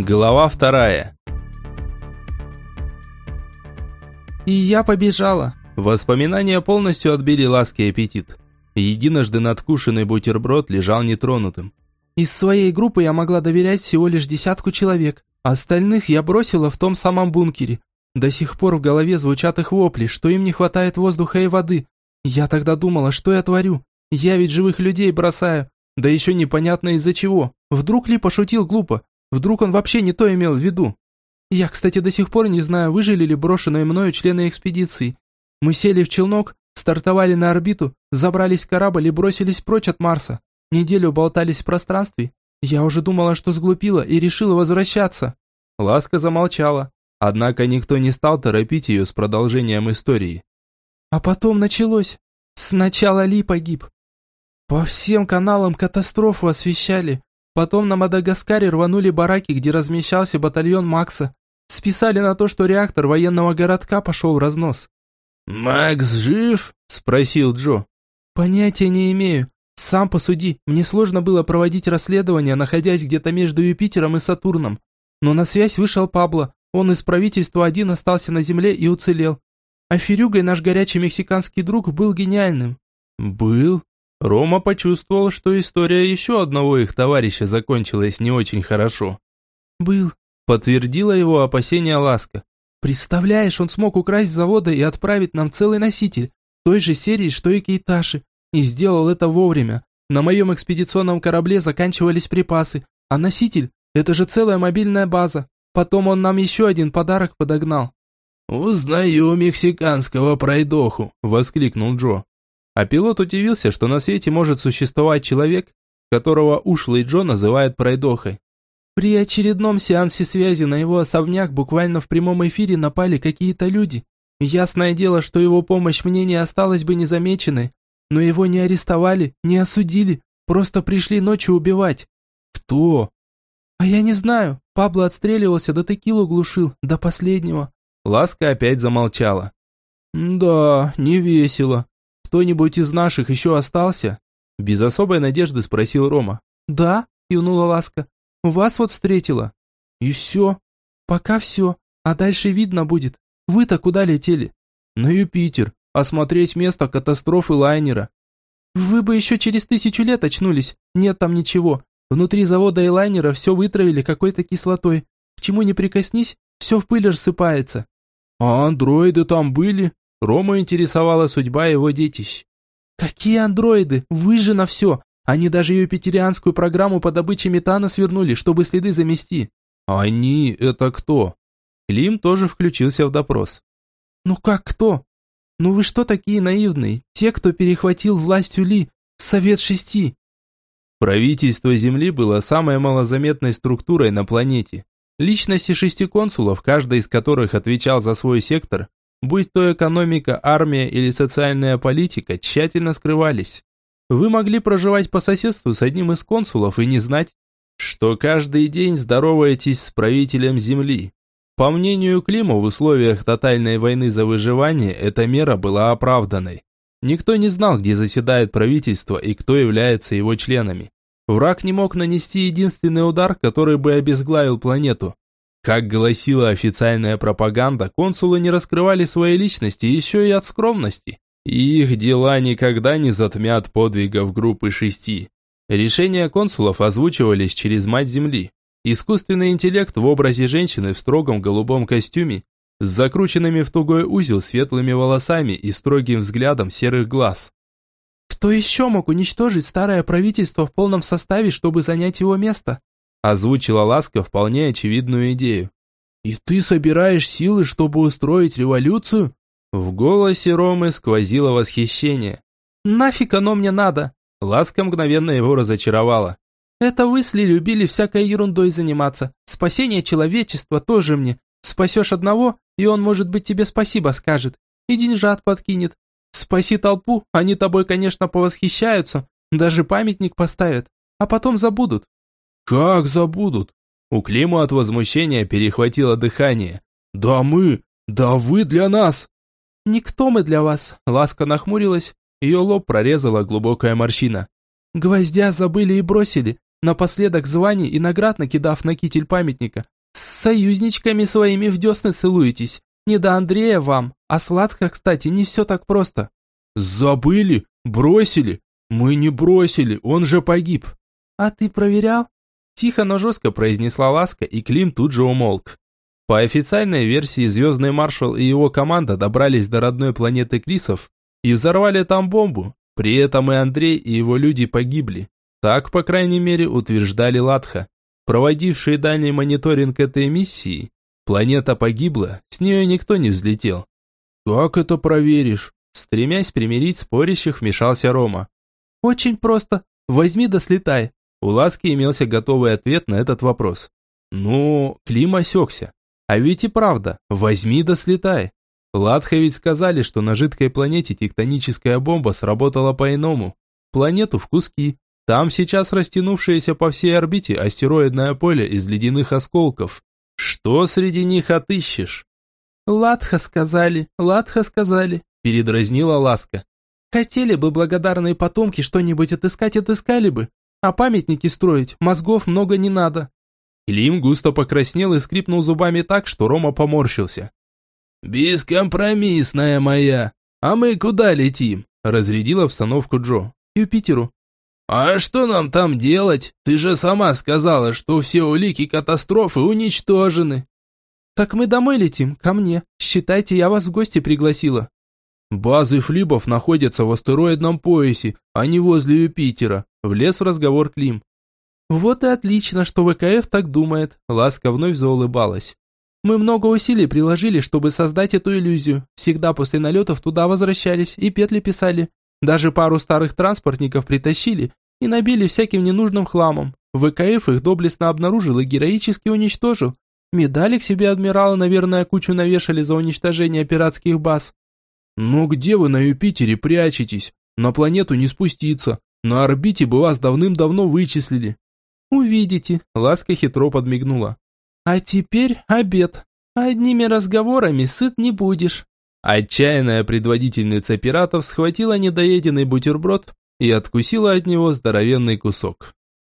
Глава вторая. И я побежала. Воспоминания полностью отбили ласки и аппетит. Единожды надкушенный бутерброд лежал нетронутым. Из своей группы я могла доверять всего лишь десятку человек. Остальных я бросила в том самом бункере. До сих пор в голове звучат их вопли, что им не хватает воздуха и воды. Я тогда думала, что я творю. Я ведь живых людей бросаю. Да еще непонятно из-за чего. Вдруг ли пошутил глупо? Вдруг он вообще не то имел в виду? Я, кстати, до сих пор не знаю, выжили ли брошенные мною члены экспедиции. Мы сели в челнок, стартовали на орбиту, забрались в корабль и бросились прочь от Марса. Неделю болтались в пространстве. Я уже думала, что сглупила и решила возвращаться. Ласка замолчала, однако никто не стал торопить ее с продолжением истории. А потом началось. Сначала Ли погиб. По всем каналам катастрофу освещали. Потом на Мадагаскаре рванули бараки, где размещался батальон Макса. Списали на то, что реактор военного городка пошел в разнос. «Макс жив?» – спросил Джо. «Понятия не имею. Сам посуди, мне сложно было проводить расследование, находясь где-то между Юпитером и Сатурном. Но на связь вышел Пабло, он из правительства один остался на Земле и уцелел. А Ферюгой наш горячий мексиканский друг был гениальным. Был? Рома почувствовал, что история еще одного их товарища закончилась не очень хорошо. Был, подтвердила его опасения Ласка. Представляешь, он смог украсть с завода и отправить нам целый носитель, той же серии, что и Кейташи. И сделал это вовремя. На моем экспедиционном корабле заканчивались припасы, а носитель – это же целая мобильная база. Потом он нам еще один подарок подогнал. «Узнаю мексиканского пройдоху», – воскликнул Джо. А пилот удивился, что на свете может существовать человек, которого ушлый Джо называет пройдохой. При очередном сеансе связи на его особняк буквально в прямом эфире напали какие-то люди. Ясное дело, что его помощь мне не осталась бы незамеченной, но его не арестовали, не осудили, просто пришли ночью убивать. Кто? А я не знаю. Пабло отстреливался, да текилу глушил, до последнего. Ласка опять замолчала. Да, не весело. Кто-нибудь из наших еще остался? Без особой надежды спросил Рома. Да, кивнула Ласка. Вас вот встретила. И все. Пока все. А дальше видно будет. Вы-то куда летели? На Юпитер осмотреть место катастрофы лайнера. Вы бы еще через тысячу лет очнулись. Нет там ничего. Внутри завода и лайнера все вытравили какой-то кислотой. К чему не прикоснись, все в пыль рассыпается. А андроиды там были? Рома интересовала судьба его детищ. Какие андроиды? Вы же на все. Они даже юпитерианскую программу по добыче метана свернули, чтобы следы замести. Они – это кто? Клим тоже включился в допрос. Ну как кто? Ну вы что такие наивные? Те, кто перехватил власть Ули, Совет Шести. Правительство Земли было самой малозаметной структурой на планете. Личности шести консулов, каждый из которых отвечал за свой сектор, будь то экономика, армия или социальная политика, тщательно скрывались. Вы могли проживать по соседству с одним из консулов и не знать, что каждый день здороваетесь с правителем Земли, по мнению Клима, в условиях тотальной войны за выживание эта мера была оправданной. Никто не знал, где заседает правительство и кто является его членами. Враг не мог нанести единственный удар, который бы обезглавил планету. Как гласила официальная пропаганда, консулы не раскрывали свои личности еще и от скромности. И их дела никогда не затмят подвигов группы шести. Решения консулов озвучивались через мать Земли, Искусственный интеллект в образе женщины в строгом голубом костюме, с закрученными в тугой узел светлыми волосами и строгим взглядом серых глаз. «Кто еще мог уничтожить старое правительство в полном составе, чтобы занять его место?» Озвучила Ласка вполне очевидную идею. «И ты собираешь силы, чтобы устроить революцию?» В голосе Ромы сквозило восхищение. «Нафиг оно мне надо?» Ласка мгновенно его разочаровала. Это вы с Ли любили всякой ерундой заниматься. Спасение человечества тоже мне. Спасешь одного, и он, может быть, тебе спасибо скажет. И деньжат подкинет. Спаси толпу, они тобой, конечно, повосхищаются, даже памятник поставят, а потом забудут. Как забудут? У Клима от возмущения перехватило дыхание. Да мы, да вы для нас. Никто мы для вас. Ласка нахмурилась, ее лоб прорезала глубокая морщина. Гвоздя забыли и бросили, напоследок званий и наград накидав на китель памятника. С союзничками своими в десны целуетесь. Не до Андрея вам, а сладко, кстати, не все так просто». «Забыли? Бросили? Мы не бросили, он же погиб». «А ты проверял?» Тихо, но жестко произнесла Ласка, и Клим тут же умолк. По официальной версии, Звездный маршал и его команда добрались до родной планеты Крисов и взорвали там бомбу. При этом и Андрей, и его люди погибли. Так, по крайней мере, утверждали Латха. Проводившие дальний мониторинг этой миссии, планета погибла, с нее никто не взлетел. «Как это проверишь?» Стремясь примирить спорящих, вмешался Рома. «Очень просто. Возьми да слетай». У Ласки имелся готовый ответ на этот вопрос. Ну, Клим осекся. А ведь и правда, возьми да слетай. Ладха ведь сказали, что на жидкой планете тектоническая бомба сработала по-иному. Планету в куски. Там сейчас растянувшееся по всей орбите астероидное поле из ледяных осколков. Что среди них отыщешь? Ладха сказали, Ладха сказали, передразнила Ласка. Хотели бы благодарные потомки что-нибудь отыскать, отыскали бы. А памятники строить, мозгов много не надо. Клим густо покраснел и скрипнул зубами так, что Рома поморщился. «Бескомпромиссная моя! А мы куда летим?» Разрядил обстановку Джо. «Юпитеру». «А что нам там делать? Ты же сама сказала, что все улики катастрофы уничтожены». «Так мы домой летим, ко мне. Считайте, я вас в гости пригласила». «Базы флибов находятся в астероидном поясе, а не возле Юпитера», влез в разговор Клим. «Вот и отлично, что ВКФ так думает», – Ласка вновь заулыбалась. «Мы много усилий приложили, чтобы создать эту иллюзию. Всегда после налетов туда возвращались и петли писали. Даже пару старых транспортников притащили и набили всяким ненужным хламом. ВКФ их доблестно обнаружил и героически уничтожил. Медали к себе адмирала, наверное, кучу навешали за уничтожение пиратских баз». «Ну где вы на Юпитере прячетесь? На планету не спуститься. На орбите бы вас давным-давно вычислили». «Увидите», — Ласка хитро подмигнула. «А теперь обед. Одними разговорами сыт не будешь». Отчаянная предводительница пиратов схватила недоеденный бутерброд и откусила от него здоровенный кусок.